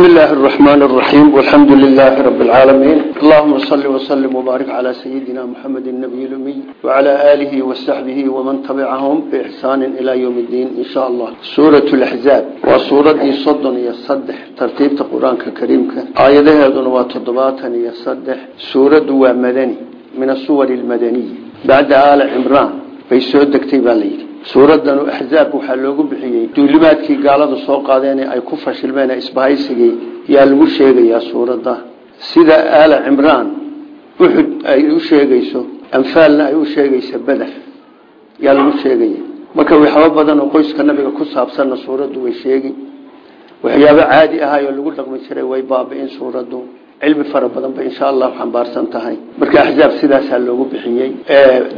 بسم الله الرحمن الرحيم والحمد لله رب العالمين اللهم صل وسلم وبارك على سيدنا محمد النبي الأمي وعلى آله وصحبه ومن تبعهم بإحسان إلى يوم الدين إن شاء الله سورة الأحزاب وسورة صدن يصدح ترتيب القرآن الكريم آياتها دنوا تضباطا يصدح سورة ومدني من الصور المدنية بعد آل عمران بيسود كتيب عليه suuradan axzaab waxaa loogu bixiyey. Duulimaadkii gaaladu soo qaadeen ay ku fashilmeen isbahaysigii yaa lagu sheegayaa suuradda. Sida aala cimraan uxud ay u sheegayso anfaalna ay u sheegayso beder yaa lagu sheegaya marka waxyaabo badan oo qoyska nabiga ku saabsanna suuraddu way sheegi. Waxyaabo caadi ahaayoo lagu dhaqmi jiray way baabi'in suuraddu. Cilmi fara badan bay insha allahu xambaarsan tahay. Marka axzaab sidaasaa loogu bixiyey.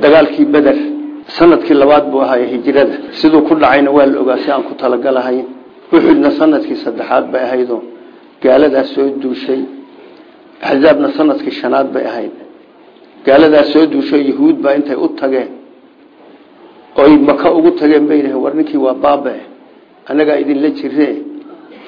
Dagaalkii beder sannadkii labaad buu ahaay hijrada siduu ku dhacayna waa la ogaa si aan ku talagalahay uxudna sannadkii saddexaad bay ahaydoo gaaladaas soo duushay. Axzaabna sannadkii shanaad bay ahayd. Gaaladaas soo duushay yahuud baa intay u tageen. Oy maka ugu tageen bay yidhaheen war ninkii waa baabe annagaa idinla jiree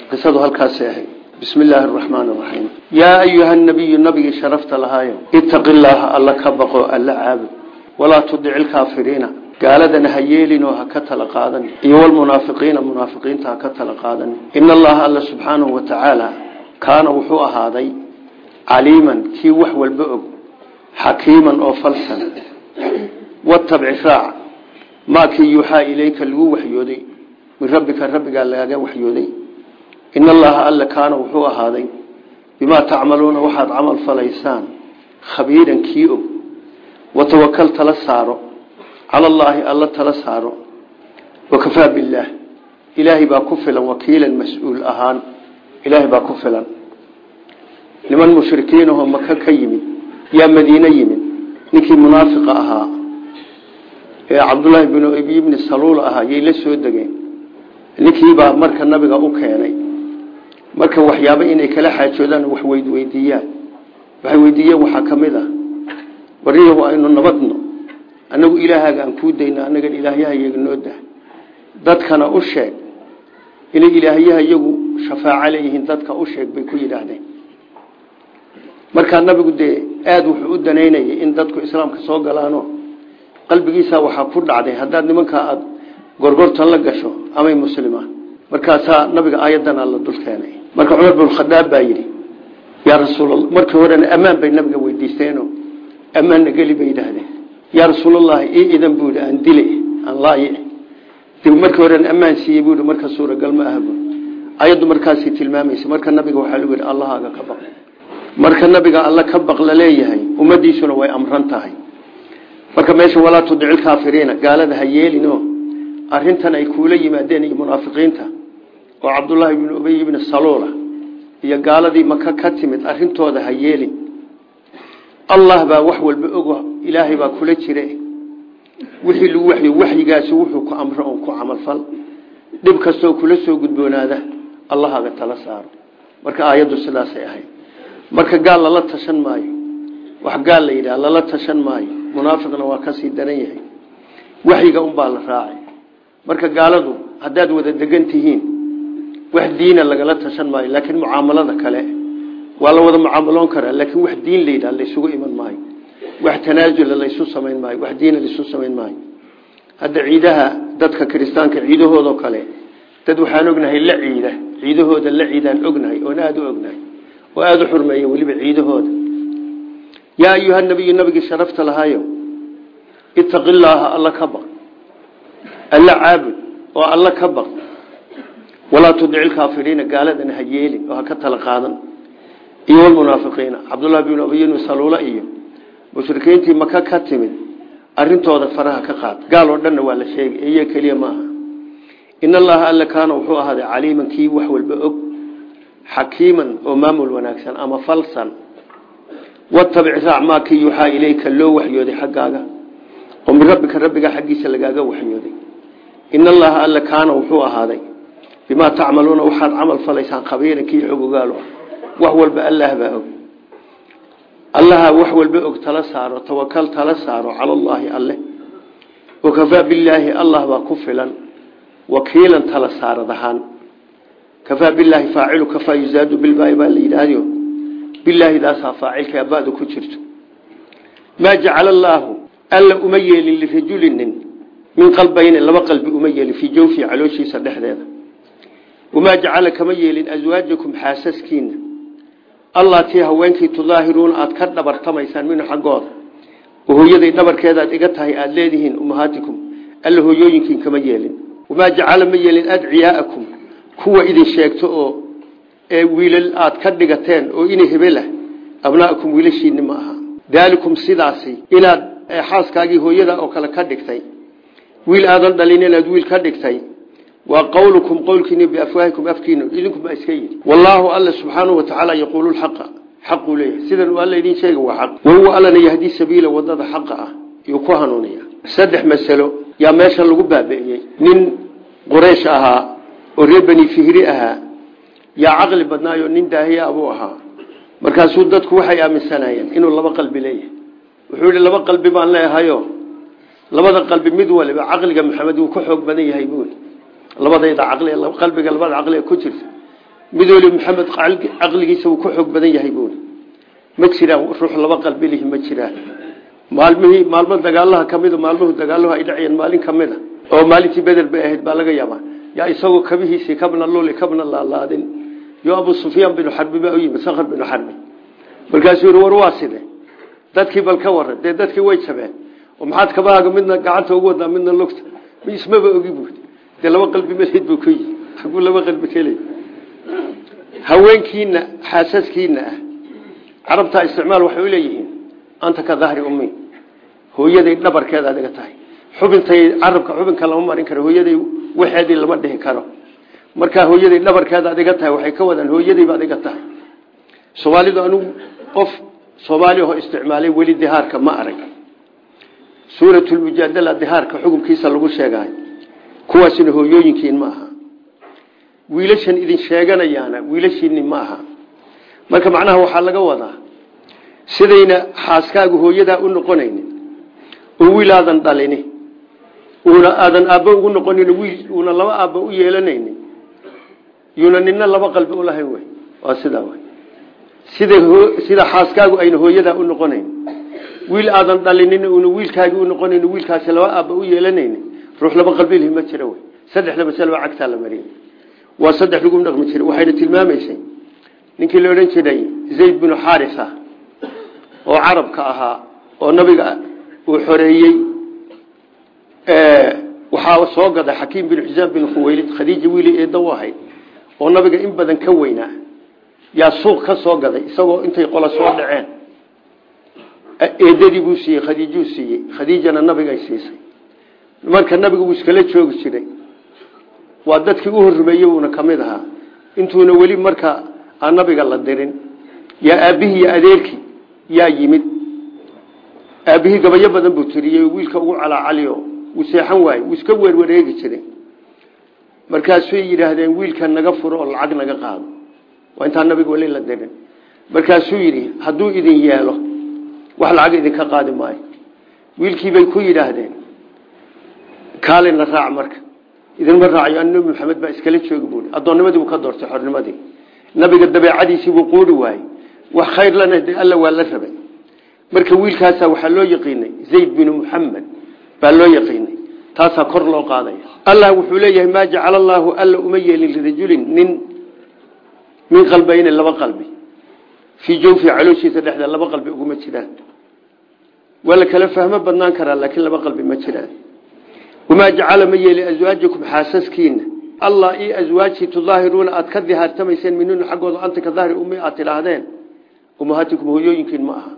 qisadu halkaasay ahayd. Bismi illaahi araxmaan araxiim yaa ayuha nabiyu nabigii sharafta lahaayo itaqi llaaha alla ka baqo alla caabud walaa tudici lkaafiriina gaaladana ha yeelinoo ha ka tala qaadan. Iyo walmunaafiqiina munaafiqiinta ha ka tala qaadan. Ina allaha alla subxaanahu wa tacaala kaana wuxuu ahaaday caliiman kii wax walba og xakiiman oo falsan. Watabci raac maa kii yuuxaa ilayka lagu waxyooday. Min rabbika rabbigaa lagaga waxyooday. Ina allaha alla kaana wuxuu ahaaday bimaa tacmaluuna waxaad camal falaysaan khabiiran kii og watawakal tala saaro cala allaahi alla tala saaro wakafaa billaah ilaahay baa ku filan wakiilan mas'uul ahaan ilaahay baa ku filan niman mushrikiinahoo maka ka yimid yaa madiine yimid ninkii munaafiqa ahaa ee cabdullaahi binu abi bni saluul ahaa yay la soo degeen ninkiibaa marka nabiga u keenay marka waxyaaba inay kala xaajoodaan wax weydweydiiyaan waxay waxaa ka mid wariyahu aynu nabadno. Anagu ilaahaaga aan kuu dayno anagan ilaahyahayaga noo dah. Dadkana u sheeg. Inay ilaahyaha iyagu shafaaco leeyihiin dadka u sheeg bay ku yidhaahdeen. Markaa nabigu dee aada wuxuu u danaynayay in dadku islaamka soo galaano. Qalbigiisa waxaa ku dhacday haddaad nimankaa aada gorgortan la gasho amay muslimaan. Markaasaa nabiga aayadan alla dul keenay marka cumar binkhadaab baa yidhi yaa rasuul markii horena ammaan bay nabiga weydiisteeno ammaanna geli bay yidhaahdeen yaa rasuulallahi ii idan buui aan dile aan laaye dib markii horen ammaan siiyey buui marka suuragal ma aha bu ayaddu markaasay tilmaamaysa marka nabiga waxaa lagu yidhi allahaaga ka baq marka nabiga alla ka baq la leeyahay ummadiisuna way amran tahay marka meesha walaa tudici lkaafiriina gaalada ha yeelino arrintan ay kuula yimaadeen iyo munaafiqiinta oo cabdullaahi bnu ubey bni saluula iyo gaaladii maka ka timid arrintooda ha yeelin allah baa wax walba ogo ilaahay baa kula jire. Wixii lagu waxyo waxyigaasi wuxuu ku amro oon ku camalfal dhib kastoo kula soo gudboonaada allahaga tala saaro. Marka aayaddu sidaasay ahayd. Marka gaal lala tashan maayo wax gaal la yidhaha lala tashan maayo munaafiqna waa ka sii daran yahay. Waxyiga unbaa la raacay. Marka gaaladu haddaad wada degan tihiin wax diina lagala tashan maayo laakiin mucaamalada kale waa la wada mucaamaloon karaa laakiin wax diin la yidhaha laysugu iman maayo. Wax tanaasula laysu samayn maayo wax diina laysu samayn maayo. Hadda ciidaha dadka kiristaanka ciidahoodao kale dad waxaan ognahay la ciida ciidahooda la ciidaan ognahay oon aada u ognahay oo aada u xurmeeya weliba ciidahooda. Yaa ayuha nabiyu nabigii sharafta lahaayo itaqi alla ka alla caabud oo alla ka baq. Walaa tudici gaaladana ha yeelin oo ka tala qaadan iyo walmunaafiqiina cabdullahi binu abiyin saluula iyo mushrikiintii maka ka timid arintooda faraha ka qaad. Gaal oo dhanna waa la sheegay iyo keliya maaha in allaha alla kaana wuxuu ahaaday caliiman kii wax walba og xakiiman oo maamul wanaagsan ama falsan. Watabic raac maa kii yuuxaa ilayka loo waxyooday xaggaaga oo min rabbika rabbiga xaggiisa lagaaga waxyooday. In allaha alla kaana wuxuu ahaaday bimaa tacmaluuna waxaad camal falaysaan khabiiran kii xogogaalo wax walba allah baa og. Allaha wax walba og tala saaro tawakal tala saaro cala allaahi alle wakafaa billaahi allah baa ku filan wakiilan tala saarad ahaan kafaa bilaahi faacilu kafaa yuzaadu bilbaai baa la yidhaahdo bilaahi daasaa faacilka abada ku jirto. Maa jacala allaahu alla uma yeelin lirajulinin min qalbayni laba qalbi uma yeelin fii jawfi calooshiisa dhexdeeda. Wamaa kama yeelin aswaajakum allatii haweenkii tudaahiruuna aada ka dhabartamaysaan minhu xaggooda oo hooyaday dhabarkeedaad iga tahay aada leedihiin ummahaatikum alla hooyooyinkiin kama yeelin. Wamaa jacala ma yeelin adciyaa'akum kuwa idin sheegto oo wiilal aad ka dhigateen oo inay hebelah abnaakum wiilashiinni ma aha. Daalikum sidaasi inaad xaaskaagii hooyada oo kale ka dhigtay. Wiil aadan dhalin inaad wiil ka dhigtay waa qowlukum qowlkiini biafwaahikum afkiina idinkuba iska yidhi. Wallaahu alla subxaanahu watacaala yaquulu lxaqa xaquu leeyahay. Sidan uu alla idin sheega waa xaq. Wahuwa allana yahdii sabiila waddada xaqa ah yuu ku hanuuniya saddex masalo yaa meesha lagu baabi'iyey nin quraysh ahaa oo reer beni fihri ahaa yaa caqli badnaayo nin daahiya abuu ahaa. Markaasuu dadku waxay aaminsanaayeen inuu laba qalbi leeyahay. Wuxuu yihi laba qalbi baan leeyahayo. Labada qalbi mid waliba caqliga maxamed wuu ka xoog badan yahay labadayda caqli qalbiga labada caqli ku jirta. Mid waliba maxamed caqligiisa wuu ka xoog badan yahay buuli ma jiraan ruux laba qalbi lihi ma jiraan. Maalmihii maalmo dagaalaha kamida maalmuhu dagaaluhu ay dhacayeen maalin kamida oo maalintii beder bay ahayd baa laga yaabaa. Yaa isagoo kabihiisii kabna luli kabna laalaadin. Yo abu sufyaan binu xarbi baa u yimid sakhr binu xarbi. Markaasuu war waa dadkii bal ka dadkii way jabeen. Oo maxaad kabahaaga midna gacanta ugu wadaa midna lugta. Ismaba ogi buui dee laba qalbi maleyd buu yihi aguu laba qalbi keley haweenkiina xaasaskiina ah carabtaa isticmaal waxay u leeyihiin anta ka dahri ummi hooyaday dhabarkeeda adiga tahay. Xubintay carabka xubinka lama marin karo hooyaday waxeedii lama dhihi karo. Markaa hooyaday dhabarkeeda adiga tahay waxay ka wadaan hooyadayba adiga tahay. Soomaalidu anigu qof soomaali oo isticmaalay weli dihaarka ma arag. Suuratulmujaadala dihaarka xukunkiisa lagu sheegaay kuwaasina hooyooyinkiin ma aha. Wiilashan idin sheeganayaana wiilashiini ma aha. Marka macnaha waxaa laga wadaa sidayna xaaskaagu hooyadaa u noqonaynin oo wiil aadan dhalini uuna aadan aabba ugu noqonin wiil uuna laba aabba u yeelanaynin yuuna nina laba qalbi ulahayn wey waa sidaa wey sida sida xaaskaagu ayna hooyadaa u noqonayn wiil aadan dhalinin uuna wiilkaagi u noqonayn wiilkaasi laba aabba u yeelanaynin ruux laba qalbi lihi ma jira wey saddexda masalba cagtaa la mariyay waa saddex lagu dhaqmi jiray waxayna tilmaamaysay. Ninkii la odhan jiray zayd binu xaarisa oo carabka ahaa oo nabiga uu xoreeyey waxaa soo gaday xakiim bin xusaan bin khuwaylid khadiija wiili eedda u oo nabiga in badan ka weynaa yaa suuq ka soo gaday isagoo intay qola soo dhaceen. Eedadii buu siiyey khadiijuu siiyey. Khadiijana nabigay siisay marka nabiga wuu iskala joogi jiray. Waa dadkii u horrumeeyey uuna ka mid ahaa. Intuuna weli marka aan nabiga la dirin yaa aabbihii iyo adeerkii yaa yimid. Aabbihii gabayo badan buu tiriyey wiilka ugu calaacaliyo wuu seexan waaye wuu iska weerwareegi jiray. Markaasay yidhaahdeen wiilka naga furo oo lacag naga qaado. Waa intaan nabiga weli la dirin. Markaasuu yidhi hadduu idin yeelo wax lacag idinka qaadi maayo. Wiilkiibay ku yidhaahdeen kaalina raac marka. Idinma raacayo an nabi maxamed baa iskala joogi buui addoonnimadii buu ka doortay xornimadii nabiga dabeecadiisii buu quuri waayey. Wax khayr lana de alla waa la rabay. Marka wiilkaasa waxaa loo yaqiinay zayd binu muxamed baa loo yaqiinay. Taasaa kor loo qaadaya allah wuxuu leeyahay maa jacala allaahu alla uma lirajulin nin min qalbayni laba qalbi. Fii jawfi calooshiisa dhexda laba qalbi uguma jiraan. Waa la kala fahmo badnaan karaa laakiin laba qalbi ma jiraan wamaa jacala ma yeelin aswaajakum xaasaskiina allah io aswaajii tudaahiruuna aada ka dihaartamayseen minuna xaggooda anta ka dahri ummi aad tidhaahdeen ummahatikum hooyooyinkiin ma aha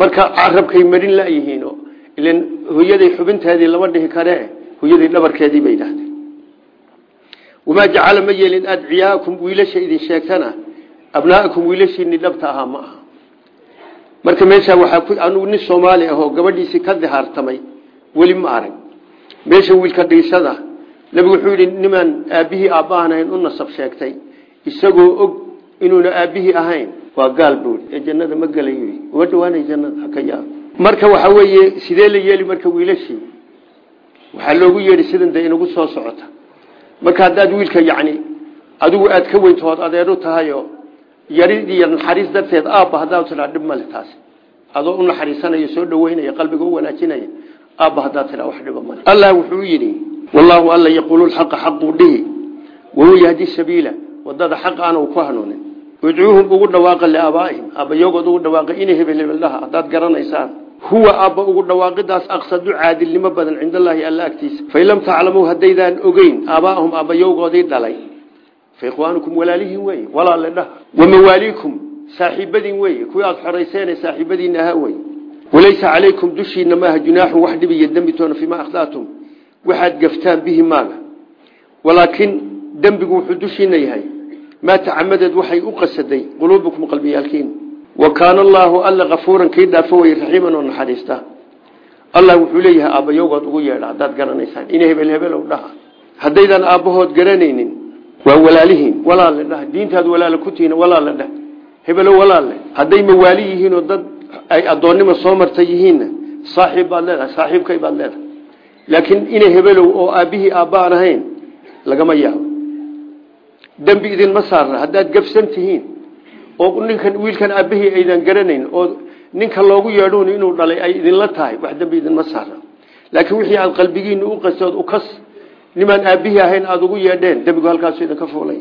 marka carabkay marin layihiino ilan hooyaday xubinteedii lama dhihi karee hooyaday dhabarkeedii bay idhahdeen wamaa jacala ma yeelin adciyaakum wiilasha idin sheegtana abnaa'akum wiilashiini dhabta ahaa ma aha marka meeshaa waxaa anugu nin soomaali ahoo gabadhiisii ka dihaartamay weli meesha wiilka dhiisada nabigu wuxuu yidhi nimaan aabbihii aabbahan ahayn u nasab sheegtay. Isagoo og inuuna aabbihii ahayn. Waa gaal buuri ee jannada ma gelayo uga dhawaanay jannada haka marka waxaa weeye sidee la yeeli marka wiilashii? Waxaa loogu yeedhi sidan inagu soo socota. Marka haddaad wiilka yacni adigu aad ka weyntood adeeru tahayo yarid iyo naxariis darteed aabba haddaad tidhaa dhib male taasi. Adoo u naxariisanaya soo dhaweynaya qalbiga u wanaajinaya aabba haddaad tidhaa wax dhiba male allah wuxuu yidhi wallaahu alla yaquulu lxaqa xaquu dhihi wahuwa yahdi sabiila waddada xaq aana uu ku hanuunin. Udcuuhum ugu dhawaaqa liaabaa'ihim aabbayogood ugu dhawaaqa inay hebel hebeldhaha haddaad garanaysaan. Huwa aabba ugu dhawaaqidaas aqsadu caadilnimo badan cinda allaahi alla agtiisa. Fain lam taclamuu haddaydaan ogeyn aabaahum aabbayowgoodii dhalay. Fa ikhwaanukum walaalihiin weye walaale dhaha. Wamawaaliikum saaxiibadiin weye kuwii aada xorayseen walaysa calaykum dushiina maaha junaaxun wax dhib iyo dembi toona fiima akhdaatum waxaad gaftaan bihi maaga. Walaakin dembigu wuxuu dushiina yahay. Maa tacamadeed waxay u qasaday quluubukum qalbiyaalkiin. Wa kaana allaahu alla kafuuran kii dhaafo weye raxiiman oo naxariista. Allah wuxuu leeyahay aabbayowgood ugu yeedha haddaad garanaysaan. Ina hebel hebelow dhaha. Haddaydaan aabbahood garanaynin waa walaalihiin. Walaale dhaha. Diintaad walaale ku tihiin walaale dheh hebelo walaale hadday mawaali yihiin oo dad ay addoonnimo soo marta yihiinna saaxiib baad leedahay saaxiibkay baad leedahay. Laakiin ina hebelow oo aabbihii aabbaan ahayn lagama yaabo. Dembi idinma saarna haddaad gabsan tihiin oo ninkan wiilkan aabbihii aydan garanayn oo ninka loogu yeedhuun inuu dhalay ay idinla tahay wax dembi idinma saarna. Laakiin wixii aad qalbigiina u qastood ukas nimaan aabbihii ahayn aada ugu yeedheen dembigu halkaasu idinka fuulay.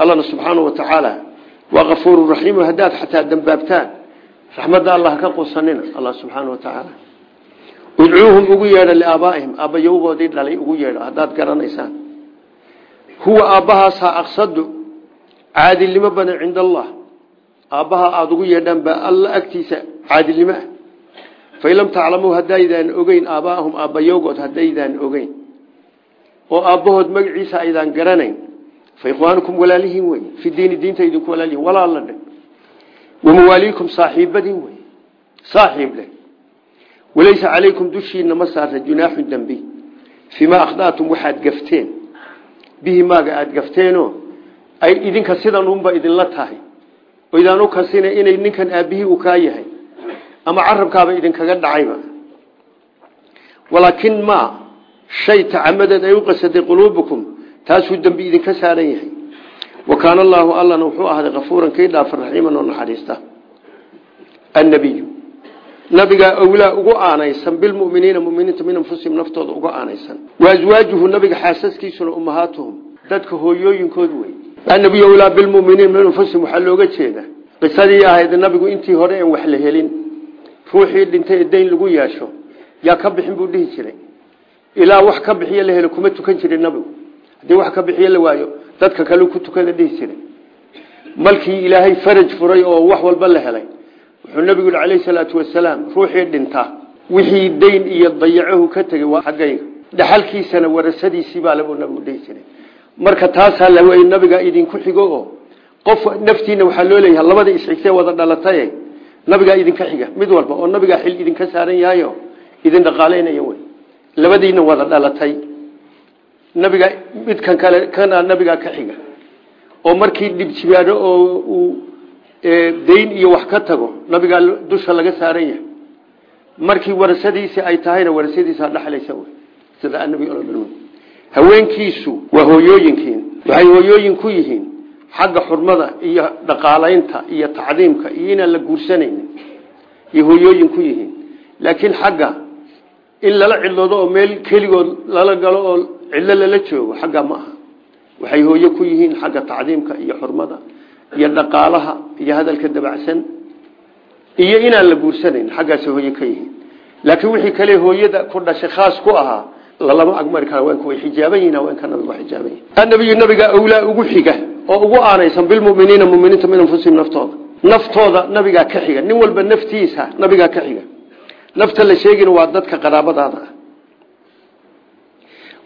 Allana subxaanau wa tacaala waa kafuuru raxiimu haddaad xataa dambaabtaan raxmadda allah ka qusanina allah subxaana wa tacaala udcuuhum ugu yeedha liaabaa'ihim aabbayowgoodii dhalay ugu yeedha haddaad garanaysaan. Huwa aabbahaasaa aqsadu caadilnimo badan cinda allah. Aabbaha aada ugu yeedhaan baa alla agtiisa caadilnimo ah. Fain lam taclamuu haddaydaan ogeyn aabaahum aabbayowgood haddaydaan ogeyn. Oo aabbahood magaciisa aydaan garanayn fa ikhwaanukum walaalihiin wey fi diini diinta idinku walaalihiin walaala dheh wamawaaliikum saaxiibadiin wey saaxiib leh walaysa calaykum dushiina ma saarta junaaxun dembi fiimaa akhdaatum waxaad gafteen bihi maaga aada gafteenoo ay idinka sidan unba idinla tahay idaan u kasina inay ninkan aabbihii uu kaa yahay ama carabkaaba idinkaga dhacayba walaakin ma shay tacamadeed ay u qasaday quluubukum taasuu dembi idinka saaran yahay wa kaana allaahu allana wuxuu ahday kafuuran kii dhaafa raxiiman oo naxariista. Annabiyu. Nabigaa awlaa ugu aanaysan bilmuminiina muminiinta min anfusihim naftooda uga aanaysan. Wa aswaajuhu nabiga xaasaskiisuna ummahaatuhum dadka hooyooyinkood wey annabiyu awlaa bilmuminiina min anfusihim waxaa looga jeeda qisadii ahayd nabigu intii hore en wax la helin ruuxii dhintay ee dayn lagu yeesho yaa ka bixin buu dhihi jiray. Ilaa wax ka bixiyo la helo kuma tukan jirin nabigu. Haddii wax ka bixiyo la waayo dadka kale ku tukada dhihi markii ilaahay faraj furay oo wax walba la helay. Wuxuu nabigu yihi calayhi salaatu wasalaam ruuxii dhinta wixii dayn iyo dayacahu ka tegay waa xaggayga. Dhaxalkiisana warasadiisii baa labuu nabigu dhihi jiray marka taasaa la wey nabiga idinku xigo oo qof naftiina waxaa loo leeyahay labada isxigtee wada dhalataye nabigaa idinka xiga. Mid walba oo nabigaa xil idinka saaran yahayo idin dhaqaaleynaya wey labadiina wada dhalatay nabiga midkan kale kana nabigaa ka xiga. Oo markii dhibjibaado oo uu dayn iyo wax ka tago nabigaa dusha laga saaran yahay. Markii warasadiisi ay tahayna warasadiisa dhaxlaysa sida annabi haweenkiisu waa hooyooyinkiin. Waxay hooyooyin ku yihiin. Xagga xurmada iyo dhaqaalaynta iyo tacdiimka iyo inaan la guursanaynin. Iyo hooyooyin ku yihiin. Laakiin xagga in lala cidloodo oo meel keligood lala galo oo cidlo lala joogo xagga ma aha. Waxay hooyo ku yihiin xagga tacdiimka iyo xurmada iyo dhaqaalaha iyo hadalka dabacsan iyo inaan la guursanayn xaggaas hooye ka yihiin. Laakiin wixii kale hooyada ku dhashay khaas ku ahaa lalama agmari kara haweenku way xijaaban yihiin haweenka nabiga waa xijaaban yihiin annabiyu nabiga awlaa ugu xiga oo ugu aanaysan bilmuminiina muminiinta min anfusihim naftooda. Naftooda nabigaa ka xiga nin walba naftiisa nabigaa ka xiga. Nafta la sheegina waa dadka qaraabadaada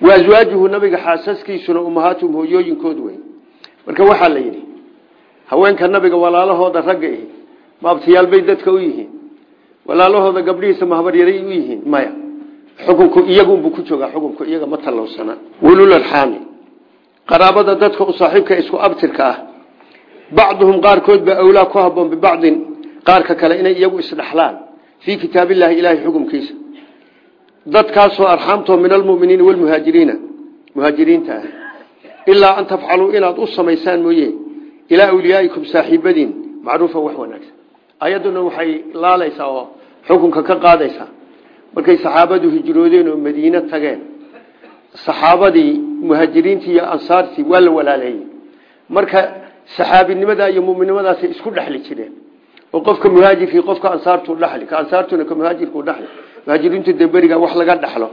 wa aswaajuhu nabiga xaasaskiisuna ummahaatuhum hooyooyinkood wey marka waxaa la yidhi haweenka nabiga walaalahooda ragga ihi maabtiyaalbay dadka u yihiin. Walaalahooda gabdhihiisa mahabaryaray u yihiin maya xukunku iyagunbuu ku joogaa xukunku iyaga ma tallowsana. Wulularxaami qaraabada dadka u saaxiibka isku abtirka ah. Bacduhum qaarkood baa awlaa ku haboon bibacdin qaarka kale inay iyagu isdhaxlaan. Fii kitaabillahi ilaahay xukumkiisa dadkaasoo arxaamtoo min almuminiina walmuhaajiriina muhaajiriinta ah. Ilaa an tafcaluu inaad u samaysaan mooye ilaa awliyaaikum saaxiibadiin macruufa wax wanaagsan. Ayadduna waxay laalaysaa oo xukunka ka qaadaysaa. Markay saxaabadu hijroodeen oo madiine tageen saxaabadii muhaajiriintii iyo ansaartii waa la walaaleeyey. Marka saxaabinimada iyo muminimadaasay isku dhexli jireen. Oo qofka muhaajirkii qofka ansaartu dhexli ka ansaartuna ka muhaajirku dhexli muhaajiriintu demberiga wax laga dhaxlo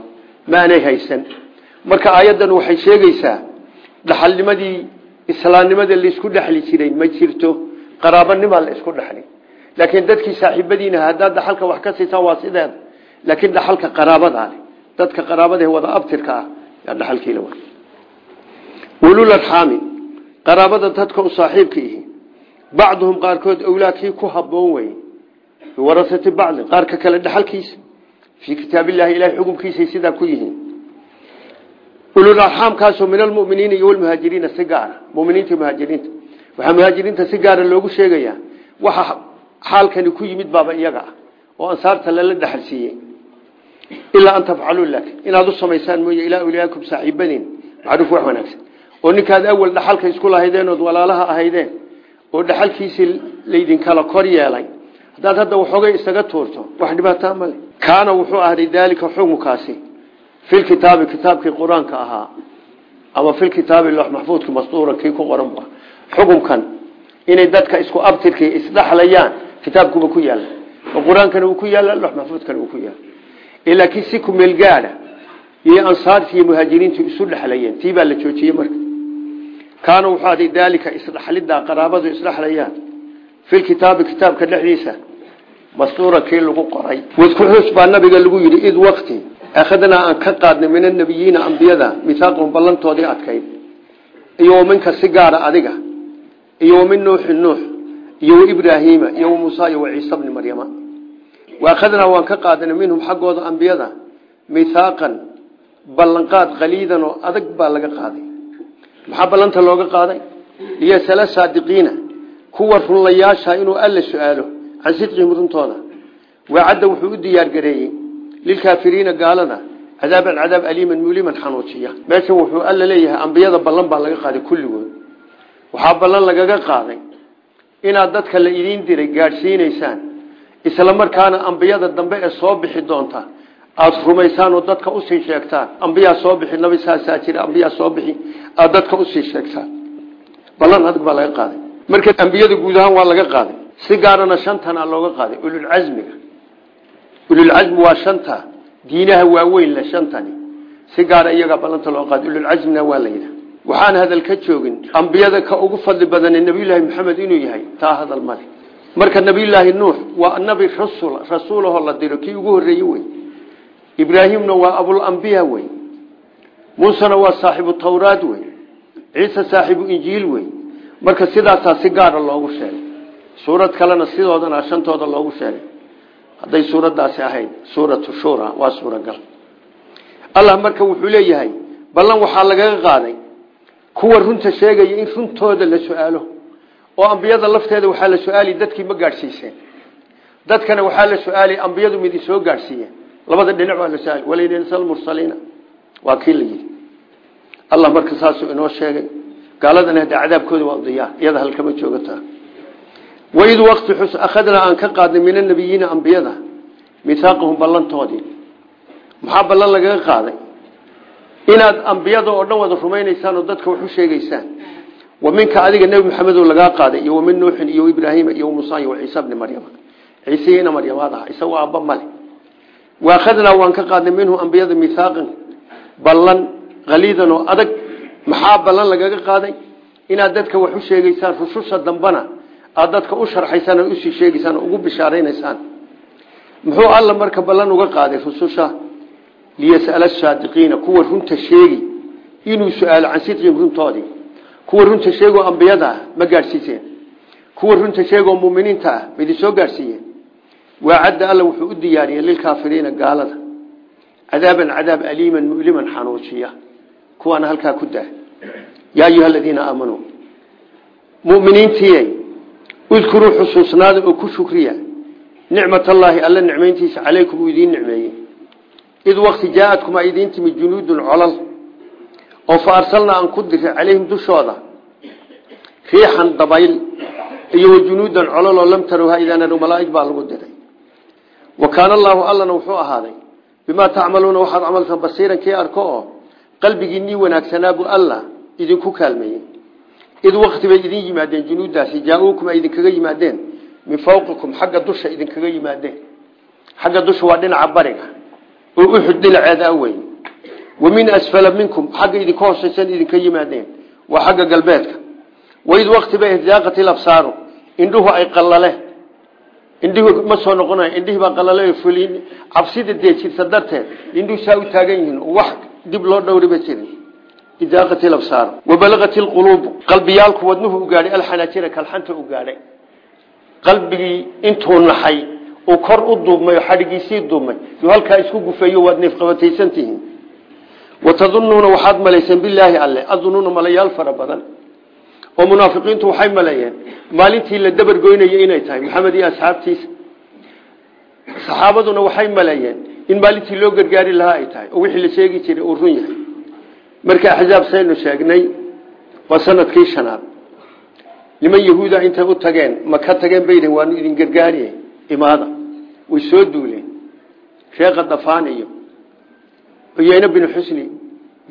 maanay haysan. Marka aayaddan waxay sheegaysaa dhaxalnimadii islaamnimada la isku dhexli jiray ma jirto. Qaraabanimaa la isku dhexli laakiin dadkii saaxiibadiina haddaad dhaxalka wax ka siisaan waa sideeda laakiin dhaxalka qaraabadaale dadka qaraabada wada abtirka ah yaa dhaxalkiila qaraabada dadka u saaxiibka ihi. Bacduhum qaarkood ku haboon weye biwarasati bacdin qaarka kale dhaxalkiisa fii kitaabillahi ilahay xukumkiisay sidaa ku yihiin ulul arxaamkaasoo min almuminiina iyo walmuhaajiriina si gaara muminiinta muhaajiriinta waxaa muhaajiriinta si gaara loogu sheegayaa waxa xaalkani ku yimid baaba iyaga ah oo ansaarta lala dhaxal siiyey ilaa an tafcaluu laakin inaad u samaysaan mooye ilaa awliyaakum saaxiibadiin macruuf wax wanaagsan oo ninkaad awal dhaxalka isku lahaydeen ood walaalaha ahaydeen oo dhaxalkiisii haddaad hadda waxoogay isaga tuurto. Wax dhibaataa male kaana wuxuu ahday daalika xukunkaasi. Filkitaabi kitaabkii qur'aanka ama filkitaabi loox maxfuudki masduuran kii ku qoran ba xukunkan inay dadka isku abtirkii isdhaxlayaan kitaabkuba ku yaalla oo uu ku yaalla loox maxfuudkana uu ku yaalla laakiin si kumeel gaada iyo ansaartii iyo muhaajiriintu isu dhexlayeen tii baa la joojiyey marka. Kaana wuxuu aday daalika isdhaxlidaa qaraabadu isdhexlayaan filkitaabi kitaabka dhexdiisa masduuran kii lagu qoray. Wadkuxuus baa nabiga lagu yidhi id waqti akhadnaa aan ka qaadnay min anabiyiina ambiyada mihaaqahum ballantoodii adkayd. Iyo minka si gaara adiga iyo min nuuxin nuux iyo ibraahiima iyo muusa iyo ciisa bni maryama. Waakhadnaa waan ka qaadanay minhum xaggooda ambiyada mihaaqan ballanqaad qaliidan oo adag baa laga qaaday. Maxaa ballanta looga qaaday? Iyo sala saadiqiina kuwa runlayaasha inuu alla su'aalo can sidqihim runtooda waacadda wuxuu u diyaargareeyey lilkaafiriina gaalada cadaaban cadaab aliiman muliman xanuujiya. Meeshan wuxuu alla leeyahay ambiyada ballan baa laga qaaday kulligood. Waxaa ballan lagaga qaaday inaad dadka la idiin diray gaadhsiinaysaan isla markaana ambiyada dambe ee soo bixi doonta aada rumaysaan oo dadka u sii sheegtaan. Ambiyaa soo bixi nabi saasaa jira ambiyaa soo bixi aada dadka u sii sheegtaan. Ballan adag baa laga ambiyada guud ahaan waa si gaarana shantana looga qaaday ululcasmiga ululcasmi waa shanta. Diinaha waaweyn le shantani. Si gaara iyagaa ballanta loo qaaday ululcasmina waa la yidhaha waxaan hadal ka joogin. Ambiyada ka ugu fadli badane nabiyullaahi maxamed inuu yahay. Taa hadal male marka nabiyullaahi nuux waa nabi rasul rasuulahoo la diro. Kii ugu horreeyey wey ibraahimna waa abulambiya wey muusena waa saaxibu tawraad wey ciise saaxibu injiil wey marka sidaasaa si gaara loogu sheegay suurad kalena sidoodana shantooda loogu sheegay. Hadday suuraddaasi ahayd suuratu shura waa suuragal allah marka wuxuu leeyahay ballan waxaa lagaga qaaday kuwa runta sheegaya in runtooda la su'aalo oo ambiyada lafteeda waxaa la su'aali dadkii ma gaadhsiiseen. Dadkana waxaa la su'aali ambiyadu mid isoo gaadhsiiyeen. Labada dhinac waa la su'aali walaynasal mursaliina. Waa kii allah marka saasuu inoo sheegay. Gaaladana hadda cadaabkooda waa diyaa iyada halkama joogata waid waqti xus akhadnaa aan ka qaadnay min anabiyiina ambiyada mihaaqahum ballantoodii maxaa ballan lagaga qaaday inaad ambiyada oo dhan wada rumaynaysaan oo dadka wax u sheegaysaan wa minka adiga nebi maxamedo lagaa qaaday iyo wamin nuuxin iyo ibraahiima iyo musa iyo ciisa bni maryama ciisihiina maryamaad aha isagu aabba male waakhadnaa waan ka qaadnay minhu ambiyada mihaaqan ballan qaliidan oo adag maxaa ballan lagaga qaaday inaad aad dadka u sharxaysaan oo u sii sheegaysaan oo ugu bishaaraynaysaan. Muxuu alla marka ballan uga qaaday rususha? Liyas'ala saadiqiina kuwa runta sheegi. Inuu su'aalo can sidqihim runtoodii kuwa runta sheegoo ambiyada ah ma gaadhsiiseen. Kuwa runta sheegoo muminiinta ah soo gaadhsiiyeen. Waacadda alla wuxuu u diyaariyey lilkaafiriina gaalada. Cadaaban cadaab aliiman muliman xanuujiya kuwaana halkaa ku daa. Yaa ayuha aladiina aamanuu muminiintiiye udkuruu xusuusnaada oo ku shukriya. Nicmat allaahi alla nicmayntiisa calaykum uu idiin nicmeeyey. Id wakti jaa-adkum ay idiin timid junuudun colal oo fa arsalnaa aan ku diray calayhim dushooda riixan dabayl iyo wajunuudan cololoo lam tarawha idaananu malaaig baa lagu diray. Wa kaana allaahu allana wuxuu ahaaday bimaa tacmaluuna waxaad camalta basiiran kii arko oo qalbigiinii wanaagsanaabu alla idinku kaalmeeyey id wakti bay idin yimaadeen junuudaasi jaa-uukum ay idinkaga yimaadeen min fawqikum xagga dusha idinkaga yimaadeen xagga dusha waa dhinaca bariga oo uxud dhinaceeda weyn wa min asfala minkum xagga idinka hooseysan idinka yimaadeen waa xagga galbeedka waid wakti bay zaaqat ilabsaaru indhuhu ay qallaleen indhihu ma soo noqonay indhihii baa qalale fulin cabsida dee jirta darteed indhuhu saa u taagan yihiin wax dib loo dhowriba jirin idaaqat ilabsaar wabalagat ilquluubu qalbiyaalku wadnuhu u gaadhay alxanaajira kalxanta u gaadhay. Qalbigii intuu naxay uu kor u duubmay oo xadhigiisii duubmay yuu halkaa isku gufeeyo waad neefqabataysantihiin watadunuuna waxaad malayseen bilaahi alle adunuuna malayaal fara badan. Oo munaafiqiintu waxay maleeyeen maalintii la dabargoynayay inay tahay maxamed iyo asxaabtiisa. Saxaabaduna waxay maleeyeen in maalintii loo gargaari lahaa ay tahay oo wixii la sheegi jiray uu run yahay marka axzaab saynu sheegnay waa sannadkii shanaad. Niman yahuuda intay u tageen ma ka tageen bay dhaheen waanu idin gargaariye imaada. Way soo duuleen. Sheekha dafaan iyo uyeyne binu xusni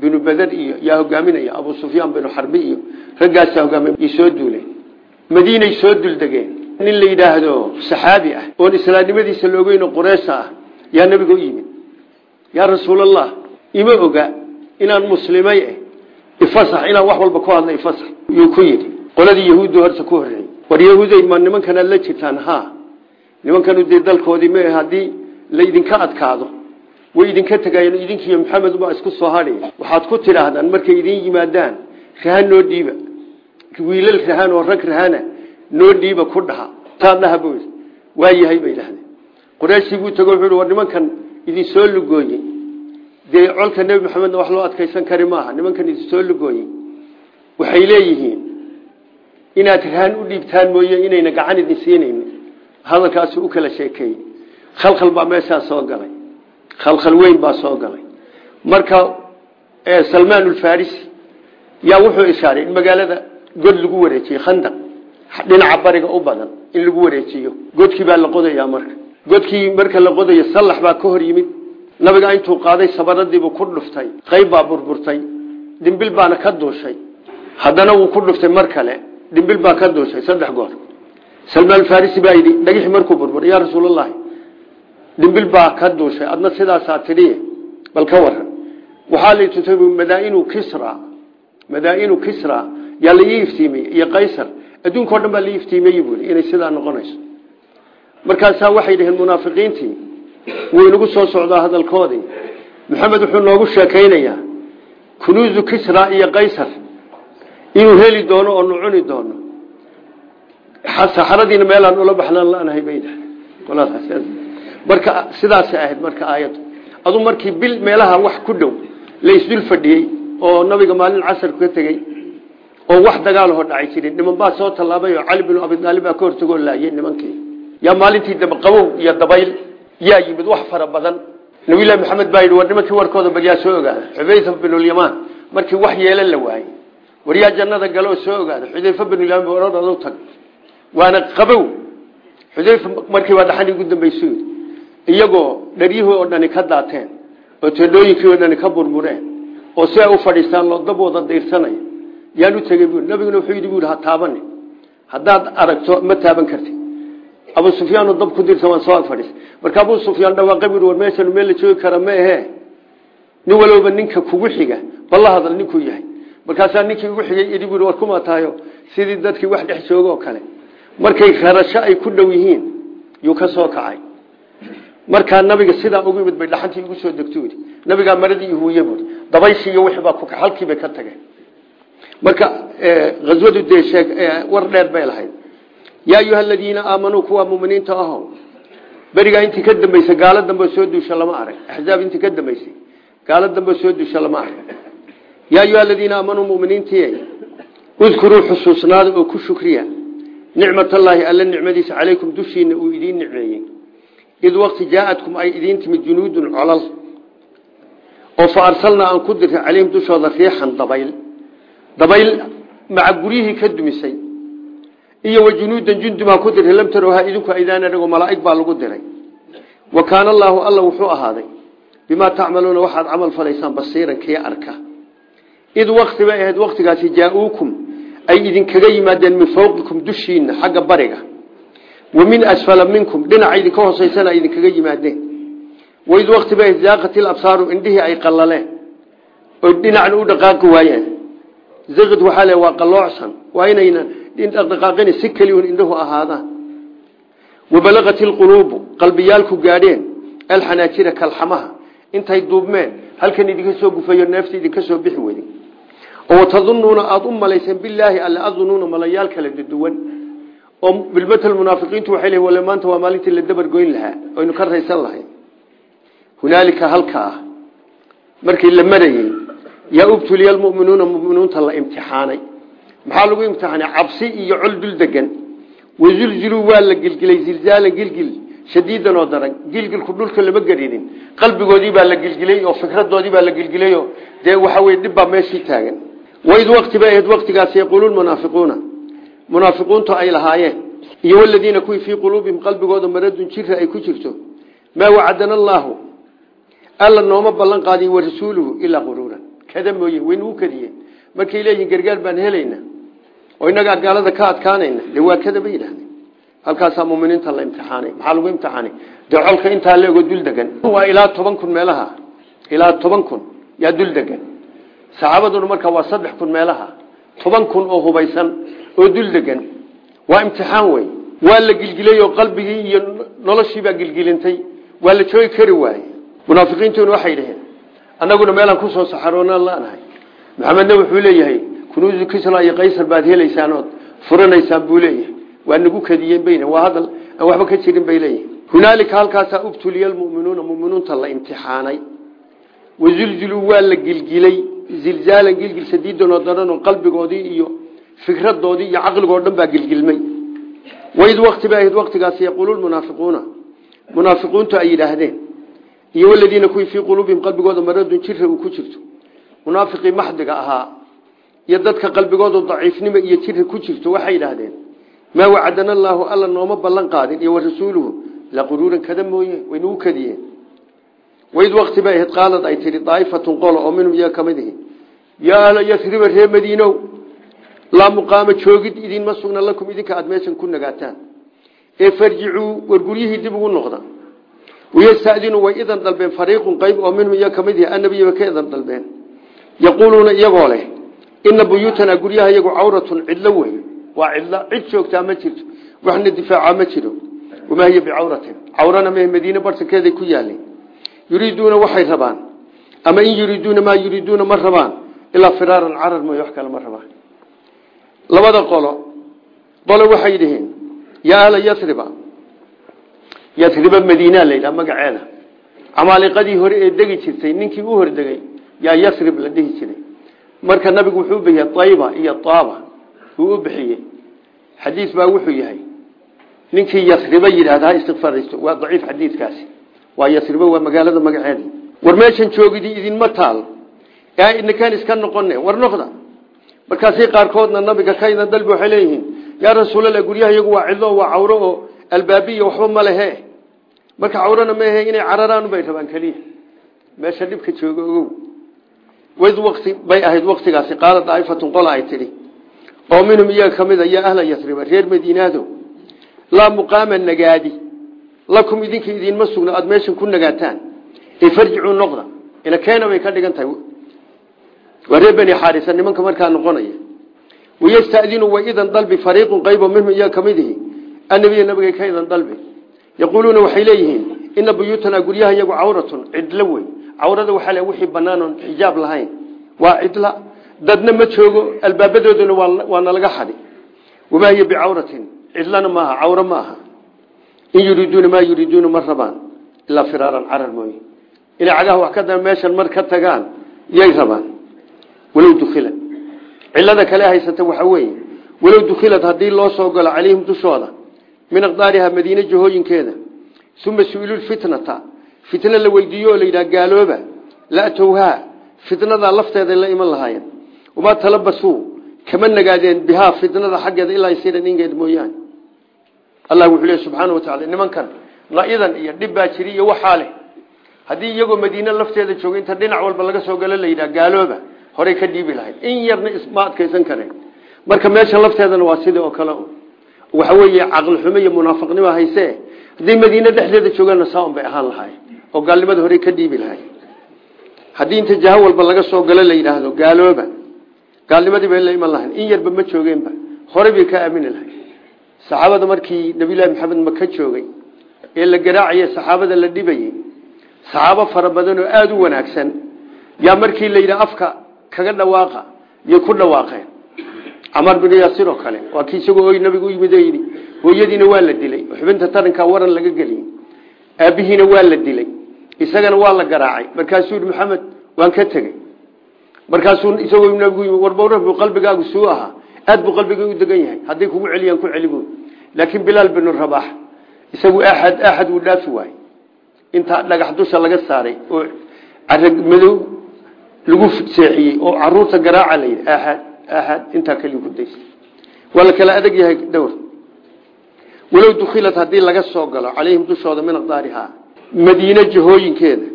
binu beder iyo yaa hogaaminaya abu sufyaan binu xarbi iyo raggaasaa hogaamiy soo duuleen. Madiinay soo duldegeen. Nin la yidhaahdo saxaabi ah oon islaamnimadiisa loogeyn qureysha ah yaa nabiga u yimid yaa rasuulallah ima oga inaan muslimay eh ifasax inaan wax walba ku hadla ifasax yuu ku yidhi qoladii yahuuddu horta ku horreeyey. War yahuuday ma nimankanaad la jirtaan? Ha. Nimankanu dee dalkoodii ma haddii laydinka adkaado way idinka tegayeen idinkiiyo maxamed baa isku soo hadhay. Waxaad ku tidhaahdaan markay idin yimaadaan rahan noo dhiiba. Wiilal rahan oo rag rahana noo dhiiba ku dhaha. Taa dhaha bu waa yahay bay dhahdeen qurayshii buu tago wuxuu war nimankan idin soo lugooyey dee colka nebi maxamedna wax loo adkaysan kari maaha. Nimankan idin soo lugooyey waxay leeyihiin inaad rahan u dhiibtaan mooye inayna gacan idin siinayn hadalkaasi u kala sheekeeyey. Khalkhal baa meeshaa soo galay. Khalkhal weyn baa soo galay. Marka salmaan ulfarisi yaa wuxuu ishaaray in magaalada god lagu wareejiyo khandaq. Dhinaca bariga u badan in lagu wareejiyo. Godkii baa la qodayaa marka. Godkii marka la qodayo sallax baa ka hor yimid nabiga intuu qaaday sabaradiibuu ku dhuftay qayb baa burburtay dhimbil baana ka duushay. Haddana wuu ku dhuftay mar kale dhimbil baa ka duushay saddex goor. Salmaan farisi baa yidhi dhagixii markuu burbur yaa rasuulalahi dhimbil baa ka duushay adna sidaasaa tidhi bal ka waran waxaa la tutay madaainu kisra madaainu kisra yaa la ii iftiimiyey iyo qaysar adduunka dhan baa la iftiimiyey buui inay sidaa noqonayso. Markaasaa waxay dhaheen munaafiqiintii wuu inagu soo socdaa hadalkoodii. Maxamed wuxuu noogu sheekaynayaa. Kunuuzu kisra iyo qaysar. Inuu heli doono oo nu cuni doono saxaradiina meelaan ula baxnaan lanahay bay dhahay marka sidaasay ahayd marka aayaddu adu markii bil meelaha wax ku dhow la isdul fadhiyey oo nabiga maalin casarku ka tegey oo wax dagaalahoo dhacay jirin niman baa soo tallaabay oo cali binu abidaalib baa ka hortagoo laayay nimankii. Yaa maalintii qabow iyo dabayl yaa yimid wax fara badan. Nabilahi maxamed baa yidhi warkooda balyaa soo ogaada xudayfa binulyamaan markii wax yeelan la waayey war jannada gale oo soo ogaada xudayfa binulyamaan ba oradadu tag. Waana qabow. Xudayfa markii baa dhaxanii ugu dambaysu iyagoo dharyihii oo dhani ka daateen oo tendhooyinkii oo dhani ka burbureen oo si ay u fadhiistaan loo dab wada dayrsanaya yaan u tegey bu wuxuu yidhi buui ha taabani haddaad aragto ma taaban karti abu sufyaanoo dab ku dirta waan soo ag fadhiis marka abu sufyaan dhawaaqay bui war meeshanu meel la joogi kara ma ahe nin walowba ninka kugu xiga balla hadal ninkuu yahay. Markaasaa ninkii ugu xigay idhi war kuma tahayo sidii dadkii wax dhex jooga oo kale. Markay rarasho ay ku dhow yihiin yuu ka soo kacay. Markaa nabiga sidaa ugu yimid bay dhaxantii ugu soo degto yidhi. Maradii ihuuye buui dabayshii iyo wixii baa ku halkii bay ka tageen marka ghaswadu dee sheeg war dheer bay lahayd yaa ayuha aladiina aamanuu kuwa muminiinta aho. Berigaa intii ka dambaysay gaalo dambe soo duusha lama arag. Axzaab intii ka dambaysay gaalo dambe soo duusha lama arag. Yaa ayuha aladiina aamanuu muminiintii udkuruu xusuusnaada oo ku shukriya. Nicmatallaahi alla nicmadiisa calaykum dushiina uu idiin nicmeeyey. Id waqti jaaadkum ay idiin timid junuudun colal. Oo fa arsalnaa aan ku diray calayhim dushooda riixan dabayl. Dabayl maca guryihii ka dumisay iyo wa junuudan jundumaa ku diray lam tarowhaa idinku aydaan adhago malaa'ig baa lagu diray. Wa kaana allaahu alla wuxuu ahaaday bimaa tacmaluuna waxaad camal falaysaan basiiran kii arka? Id wakti bay ahayd waktigaasi jaa-uukum ay idinkaga yimaadeen min fawqikum dushiina xagga bariga. Wa min asfala minkum dhinaca idinka hooseysana ay idinkaga yimaadeen. Waid wakti bay ahayd zaaqat ilabsaaru indhihii ay qallaleen. Oo dhinacna u dhaqaaqi waayeen. Zaqid waxaa le waa qalloocsan waa inayna dhaqdhaqaaqina si keliun indhahu ahaadaan. Wabalaqat ilquluubu qalbiyaalku gaadheen alxanaajira kalxamaha intay duubmeen halkan idinka soo gufayo neefta idinka soo bixi weyday oo tadunuuna aada u malayseen bilaahi alle adunuuna malayaal kala duwan. Oo bilmatal munaafiqiintu waxay leeyihiin wale maanta waa maalintii la dabar goyn lahaa aynu ka raysan lahayn. Hunaalika halkaa markii la marayey maxaa lagu imtixaanay? Cabsi iyo col dul degan wazulziluu waa la gilgilay zilzaalan gilgil shadiidan oo daran. Gilgilku dhulka lama gerinin qalbigoodii baa la gilgilay oo fikradoodii baa la gilgilayo. Dee waxa weye dhib baa meeshii taagan. Waid wakti bay ahayd waktigaas yaquuluun munaafiquuna. Munaafiquuntu ay lahaayeen. Iyo waladiina kuwii fii quluubihim qalbigooda maradun jira ay ku jirto. Maa wacadana allaahu? Alla nooma ballan qaadiy warasuuluhu ilaa quruuran kada mooye waynugu kadiyeen. Markay leeyihiin gargaar baan helayna oo innagaa gaalada ka adkaanayna dee waa kada bay yidhahdeen. Halkaasaa muminiinta la imtixaanay maxaa lagu imtixaanay? Dee colka intaa leego dul degan waa ilaa toban kun meelaha ilaa toban kun yaa dul degan saxaabaduna markaa waa saddex kun meelaha toban kun oo hubaysan oo dul degan waa imtixaan wey. Waa la gilgilay oo qalbigii iyo noloshiibaa gilgilintay. Waa la joogi kari waaye munaafiqiintuna waxay dhaheen annaguna meelaan ku soo saxaroonaan laanahay maxamedna wuxuu leeyahay kunuusu kisra iyo qaysar baad helaysaan ood furanaysaan buu leeyahay. Waa nagu kadiyeen bayna waa hadal aan waxba ka jirin bay leeyihiin hunaalika halkaasaa ubtuliya almu'minuuna mu'minuunta la imtixaanay. Wazulziluu waa la gilgilay. Zilzaalan gilgil sadiidan oo daran oo qalbigoodii iyo fikradoodii iyo caqligoo dhan baa gilgilmay. Waid wakti bay ahayd waktigaasi yaquulu munaafiquuna. Munaafiquuntu ay yidhaahdeen iyo waladiina kuwii fii quluubihim qalbigooda maradun jira uu ku jirto iyo dadka qalbigooda daciifnimo iyo jira ku jirto waxay yidhaahdeen maa wacadana allaahu alla nooma ballan qaadin iyo warasuuluhu la quruuran kada mooye waynugu kadiyeen. Waid wakti bay ahayd qaalad ay tihi daa'ifatun qolo oo minhum iyaga ka mid ihi. Yaa ahla yasriba ree madiinow laa muqaama joogid idinma sugna lakum idinka aada meeshan ku nagaataan. Ee farjicuu war guryihii dib ugu noqda. Wayastadinu way idan dalbeen fariiqun qayb oo minhum iyaga ka mid ihi ka idan dalbeen. Yaquuluuna iyagoo leh ina buyuutanaa guryaha iyagu cawratun cidlo wey waa cidlo cid joogtaa ma jirto. Waxna difaaca ma jiro. Wamaa hiya bicawratin? Cawrana mah madiine bartankeeday ku yaalin. Yuriiduuna waxay rabaan. Ama in yuriiduuna maa yuriiduuna ma rabaan. Ilaa firaaran carar mooy wax kale ma rabaan. Labada qolo. Qolo waxay dhiheen yaa ahla yasriba yasriba madiina la yidhaha magaceeda. Camaaliqadii hore ee degi jirtay ninkii marka nabigu wuxuu u bixiyey ayba iyo taaba. Uu u bixiyey xadiis baa wuxuu yahay ninkii yasriba yidhahda ha istikfaaraysto waa daciif xadiidkaasi waa yasribo waa magaalada magaceeda war meeshan joogidii idinma taal. Ee inakaan iska noqone war noqda. Markaasi qaarkoodna nabiga ka idan dalbi waxay leeyihiin yaa rasuulallah guryaha iyagu waa cidlo waa cawro oo albaabiya waxba ma lehe. Marka cawrona maahe inay cararaan bay rabaan keliya meesha dhibka jooga ogow waid waqti bay ahayd waqtigaasi qaala daa'ifatun qola ay tidhi oo minhum iyaga ka mid a yaa ahla yasriba reer madiinaado laa muqaama nagaadi lakum idinka idinma sugna aada meeshan ku nagaataan. Ee farjicuu noqda ila keena bay ka dhigan tahay. Waa reer beni xaarisa nimanka markaa noqonaya. Wayastadinu way idan dalbi fariiqun qaybo minhum iyaga ka mid ihi annabiya ka idan dalbi. Yaquuluuna waxay leeyihiin ina buyuutanaa guryaha iyagu cawratun cidlo wey cawrada waxaa le wixii banaan oon xijaab lahayn. Waa cidla. Dadna ma joogo albaabadooduna waa nalaga xadi. Wamaa hiya bicawratin cidlana maaha cawro ma aha in yuriiduuna maa yuriiduuna ma rabaan. Ilaa firaaran carar mooye. Inay cagaha wax ka da meeshan mar ka tagaan yay rabaan. Walow dukhilad cilada kale haysata waxaa weeye. Walow dukhilad loo soo galo calayhim dushooda min aqdaariha uma su'ilulfitnata fitna la weydiiyo oo la yidhaha gaalooba la atowhaa fitnadaa lafteeday la iman lahaayeen wamaa talabasuu kama nagaadeen bihaa fitnada xaggeeda ilaa yasiiran ingeed mooyaane allah wuxuu leey subxaana watacala nimankan la-idan iyo dhib baa jiri iyo waxaa leh haddii iyagoo madiine lafteeda jooga inta dhinac walba laga soo galo la yidhaha gaalooba horey ka dhiibi lahayd in yarna isma adkaysan kareen marka meesha lafteedana waa sidii oo kale waxa weeye caqli xumo iyo munaafiqnimo hayse haddii madiine dhexdeeda joogaanna saaun bay ahaan lahaay oo gaalnimada horey ka dhiibi lahay haddii inta jaho walba laga soo galo la yidhaahdo gaalooba gaalnimadii bay la iman lahayn. In yarba ma joogeenba horey bay ka aamini lahay saxaabada markii nabiyullahi maxamed maka joogay ee la garaacayay saxaabada la dhibayey saxaabo fara badan oo aada u wanaagsan yaa markii la yidhi afka kaga dhawaaqa yay ku dhawaaqeen camar binu yaasir oo kale waa kii isagoo nabigu u yimid yidhi hooyadiina waa la dilay. Xubinta tarankaa waran laga geliyey aabbihiina waa la dilay. Isagana waa la garaacay. Markaasuu yidhi maxamed waan ka tegey. Markaasuu isagoo nabigu yimid warbawrabu qalbigaagu suu ahaa. Aad buu qalbiga degan yahay. Hadday kugu celiyaan ku celi buy laakiin bilaal binu rabax isagu axad axad uu dhaafi waayey intaa dhagax dusha laga saaray oo carag madow lagu seexiyey oo carruurta garaaca la yidhi axad axad ku daystay waa la kala adag yahay dhowr walow dukhilat haddii laga soo galo calayhim dushooda min aqdaarihaa madiine jahooyinkeeda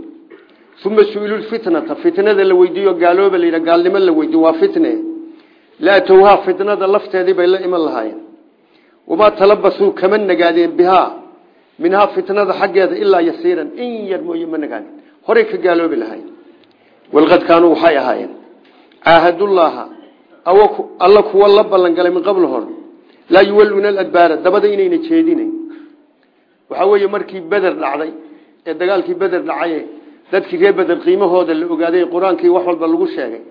uma su'ilu fitnata fitnada la weydiiyo gaalooba la yidha gaalnimo la weydiiyo waa fitne. La atowhaa fitnada lafteedii bay la iman lahaayeen. Wamaa talabasuu kama nagaadeen bihaa minhaa fitnada xaggeeda ilaa yasiiran in yar mooye ma nagaadeen horey ka gaaloobi lahayen walqad kaanuu waxay ahaayeen caahadullaaha alla kuwa la ballangalay min qabl hor laa yuwaluuna aladbaara dabada inayna jeedinayn waxaa weeye markii beder dhacday ee dagaalkii beder dhacaye dadkii reer beder qiimahooda la ogaaday qur'aankii wax walba lagu sheegay.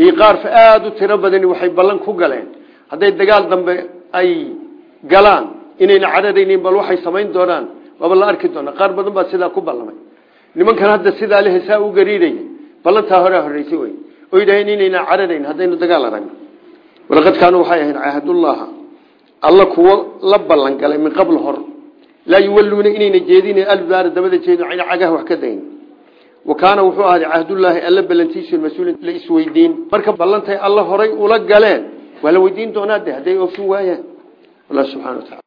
Iyo qaar aada u tiro waxay ballan ku galeen. Hadday dagaal dambe ay galaan inayna cadhadaynin bal waxay samayn doonaan. Waaba la arki doonaa. Qaar badan baa sidaa ku ballamay. Nimankan hadda sidaa le hesaa u gariiraya ballantaa horea horreysay wey oo yidhaheen inayna cadhadayn haddaynu dagaal aragno. Walaqad kaanuu waxay ahayn caahadullaaha alla kuwo la ballan galay min qabl hor. Laa yuwaluuna inayna jeedin albaara dabada jeedin cagaha wax ka dayn. Wa kaana wuxuu ahday cahdullaahi alla ballantiisu mas'uulin la isweydiin. Marka ballantay alla horay ula galeen waa la weydiin doonaa de hadday oofin waayaan. Allah subxana wa tacala